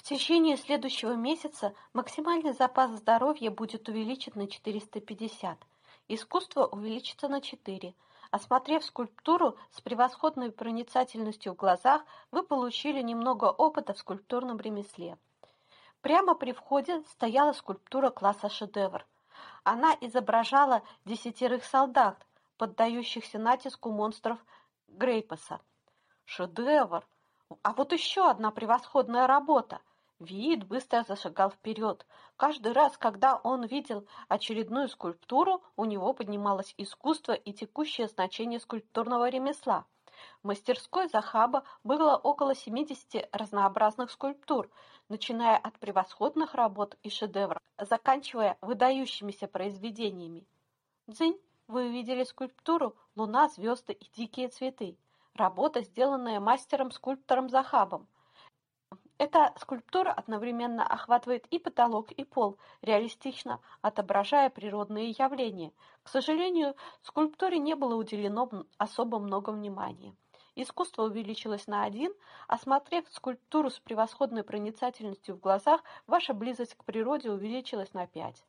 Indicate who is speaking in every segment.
Speaker 1: В течение следующего месяца максимальный запас здоровья будет увеличен на 450. Искусство увеличится на 4. Осмотрев скульптуру с превосходной проницательностью в глазах, вы получили немного опыта в скульптурном ремесле. Прямо при входе стояла скульптура класса шедевр. Она изображала десятерых солдат, поддающихся натиску монстров Грейпаса. Шедевр! А вот еще одна превосходная работа. Виит быстро зашагал вперед. Каждый раз, когда он видел очередную скульптуру, у него поднималось искусство и текущее значение скульптурного ремесла. В мастерской Захаба было около 70 разнообразных скульптур, начиная от превосходных работ и шедевров, заканчивая выдающимися произведениями. Дзынь, вы увидели скульптуру «Луна, звезды и дикие цветы». Работа, сделанная мастером-скульптором Захабом. Эта скульптура одновременно охватывает и потолок, и пол, реалистично отображая природные явления. К сожалению, скульптуре не было уделено особо много внимания. Искусство увеличилось на один, осмотрев скульптуру с превосходной проницательностью в глазах, ваша близость к природе увеличилась на пять.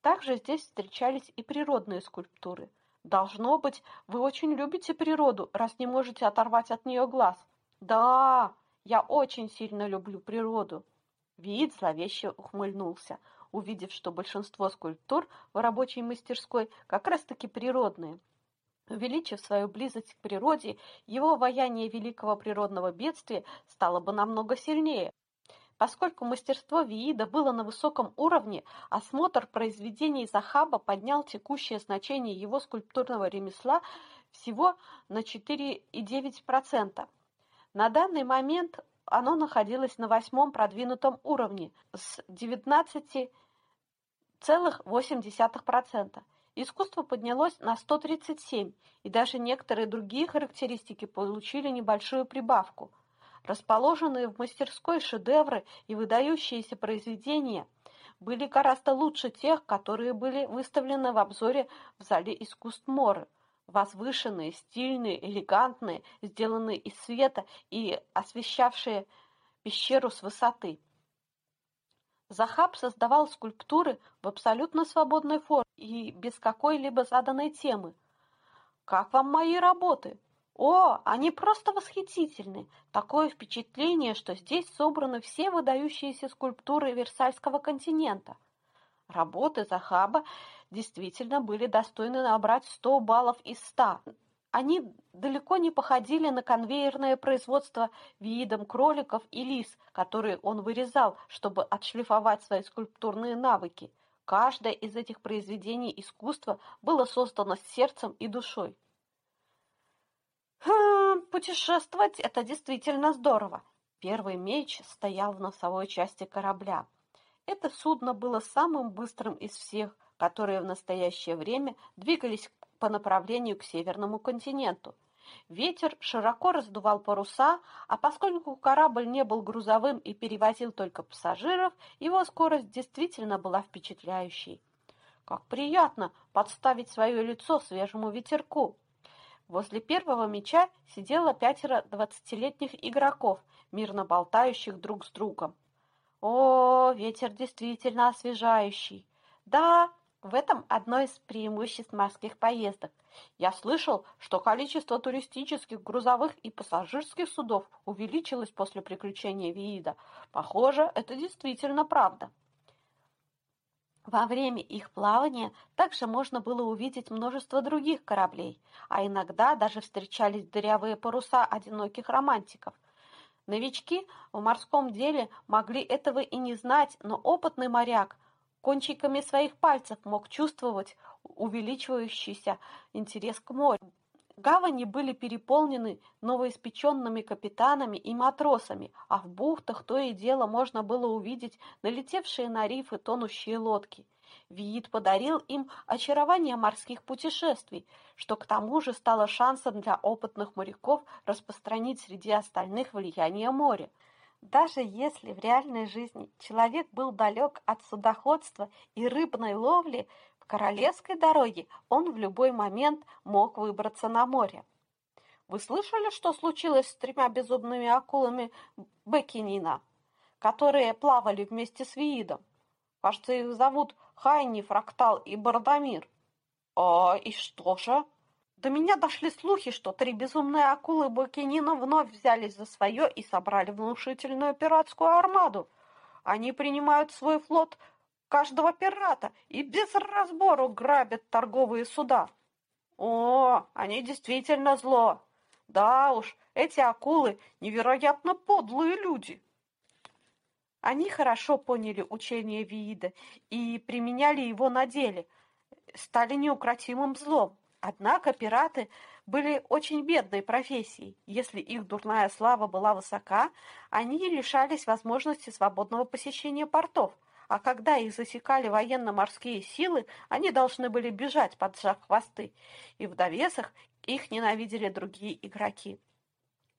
Speaker 1: Также здесь встречались и природные скульптуры – Должно быть, вы очень любите природу, раз не можете оторвать от нее глаз. Да, я очень сильно люблю природу. Вид зловеще ухмыльнулся, увидев, что большинство скульптур в рабочей мастерской как раз-таки природные. Увеличив свою близость к природе, его обаяние великого природного бедствия стало бы намного сильнее. Поскольку мастерство Виида было на высоком уровне, осмотр произведений Захаба поднял текущее значение его скульптурного ремесла всего на 4,9%. На данный момент оно находилось на восьмом продвинутом уровне с 19,8%. Искусство поднялось на 137, и даже некоторые другие характеристики получили небольшую прибавку – Расположенные в мастерской шедевры и выдающиеся произведения были гораздо лучше тех, которые были выставлены в обзоре в зале искусств Моры. Возвышенные, стильные, элегантные, сделанные из света и освещавшие пещеру с высоты. Захаб создавал скульптуры в абсолютно свободной форме и без какой-либо заданной темы. «Как вам мои работы?» О, они просто восхитительны! Такое впечатление, что здесь собраны все выдающиеся скульптуры Версальского континента. Работы Захаба действительно были достойны набрать 100 баллов из 100. Они далеко не походили на конвейерное производство видом кроликов и лис, которые он вырезал, чтобы отшлифовать свои скульптурные навыки. Каждое из этих произведений искусства было создано с сердцем и душой. Хм, путешествовать – это действительно здорово. Первый меч стоял в носовой части корабля. Это судно было самым быстрым из всех, которые в настоящее время двигались по направлению к северному континенту. Ветер широко раздувал паруса, а поскольку корабль не был грузовым и перевозил только пассажиров, его скорость действительно была впечатляющей. Как приятно подставить свое лицо свежему ветерку! Возле первого мяча сидело пятеро двадцатилетних игроков, мирно болтающих друг с другом. О, ветер действительно освежающий. Да, в этом одно из преимуществ морских поездок. Я слышал, что количество туристических, грузовых и пассажирских судов увеличилось после приключения Виида. Похоже, это действительно правда. Во время их плавания также можно было увидеть множество других кораблей, а иногда даже встречались дырявые паруса одиноких романтиков. Новички в морском деле могли этого и не знать, но опытный моряк кончиками своих пальцев мог чувствовать увеличивающийся интерес к морю. Гавани были переполнены новоиспеченными капитанами и матросами, а в бухтах то и дело можно было увидеть налетевшие на рифы тонущие лодки. Виит подарил им очарование морских путешествий, что к тому же стало шансом для опытных моряков распространить среди остальных влияние моря. Даже если в реальной жизни человек был далек от судоходства и рыбной ловли, в королевской дороге он в любой момент мог выбраться на море. Вы слышали, что случилось с тремя безумными акулами Бекинина? которые плавали вместе с Виидом. Кажется, их зовут Хайни, Фрактал и Бардамир. А, и что же? До меня дошли слухи, что три безумные акулы Бакинина вновь взялись за свое и собрали внушительную пиратскую армаду. Они принимают свой флот каждого пирата и без разбору грабят торговые суда. О, они действительно зло. Да уж, эти акулы невероятно подлые люди. Они хорошо поняли учение Виида и применяли его на деле, стали неукротимым злом. Однако пираты были очень бедной профессией. Если их дурная слава была высока, они лишались возможности свободного посещения портов, а когда их засекали военно-морские силы, они должны были бежать, поджав хвосты, и в довесах их ненавидели другие игроки.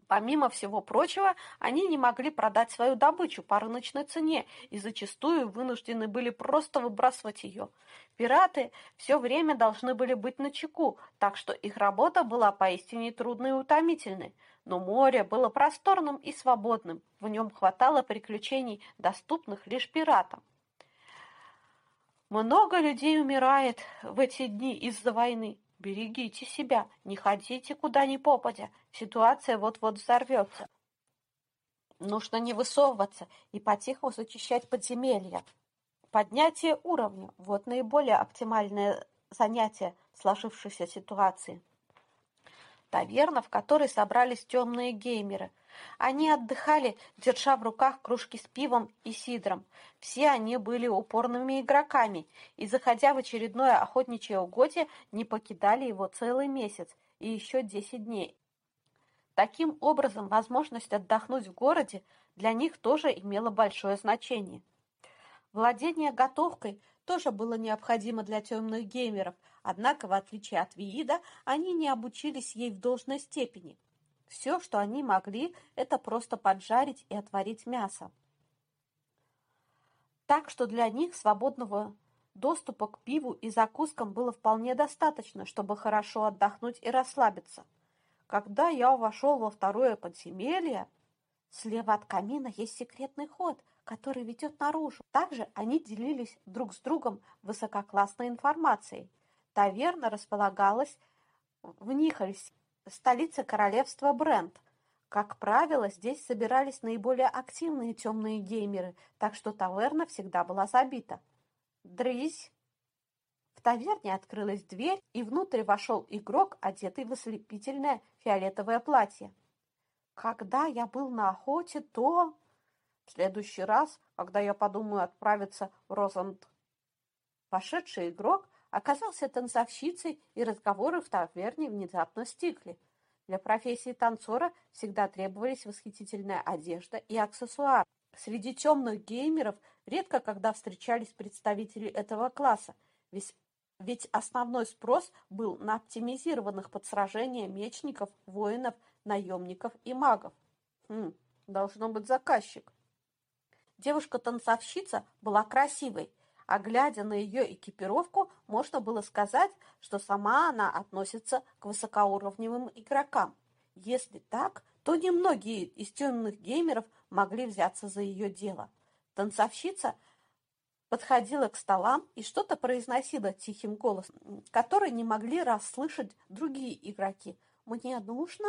Speaker 1: Помимо всего прочего, они не могли продать свою добычу по рыночной цене и зачастую вынуждены были просто выбрасывать ее. Пираты все время должны были быть на чеку, так что их работа была поистине трудной и утомительной. Но море было просторным и свободным, в нем хватало приключений, доступных лишь пиратам. Много людей умирает в эти дни из-за войны. Берегите себя, не ходите куда ни попадя, ситуация вот-вот взорвется. Нужно не высовываться и потиху зачищать подземелья. Поднятие уровня – вот наиболее оптимальное занятие сложившейся ситуации. Таверна, в которой собрались темные геймеры – они отдыхали, держа в руках кружки с пивом и сидром. Все они были упорными игроками и, заходя в очередное охотничье угодье, не покидали его целый месяц и еще десять дней. Таким образом, возможность отдохнуть в городе для них тоже имела большое значение. Владение готовкой тоже было необходимо для темных геймеров, однако, в отличие от Виида, они не обучились ей в должной степени – все, что они могли, это просто поджарить и отварить мясо. Так что для них свободного доступа к пиву и закускам было вполне достаточно, чтобы хорошо отдохнуть и расслабиться. Когда я вошел во второе подземелье, слева от камина есть секретный ход, который ведет наружу. Также они делились друг с другом высококлассной информацией. Таверна располагалась в Нихальсе, столица королевства Брент. Как правило, здесь собирались наиболее активные темные геймеры, так что таверна всегда была забита. Дрысь! В таверне открылась дверь, и внутрь вошел игрок, одетый в ослепительное фиолетовое платье. Когда я был на охоте, то... В следующий раз, когда я подумаю отправиться в Розанд... Вошедший игрок оказался танцовщицей, и разговоры в таверне внезапно стихли. Для профессии танцора всегда требовались восхитительная одежда и аксессуары. Среди темных геймеров редко когда встречались представители этого класса, ведь, основной спрос был на оптимизированных под сражения мечников, воинов, наемников и магов. Хм, должно быть заказчик. Девушка-танцовщица была красивой, а глядя на ее экипировку, можно было сказать, что сама она относится к высокоуровневым игрокам. Если так, то немногие из темных геймеров могли взяться за ее дело. Танцовщица подходила к столам и что-то произносила тихим голосом, который не могли расслышать другие игроки. «Мне нужно...»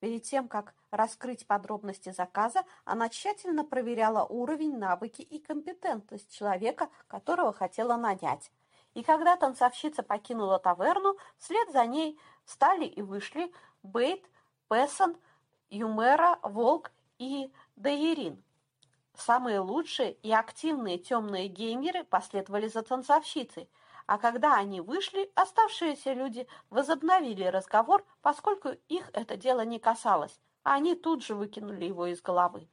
Speaker 1: Перед тем, как раскрыть подробности заказа, она тщательно проверяла уровень, навыки и компетентность человека, которого хотела нанять. И когда танцовщица покинула таверну, вслед за ней встали и вышли Бейт, Пессон, Юмера, Волк и Дейрин. Самые лучшие и активные темные геймеры последовали за танцовщицей, а когда они вышли, оставшиеся люди возобновили разговор, поскольку их это дело не касалось, а они тут же выкинули его из головы.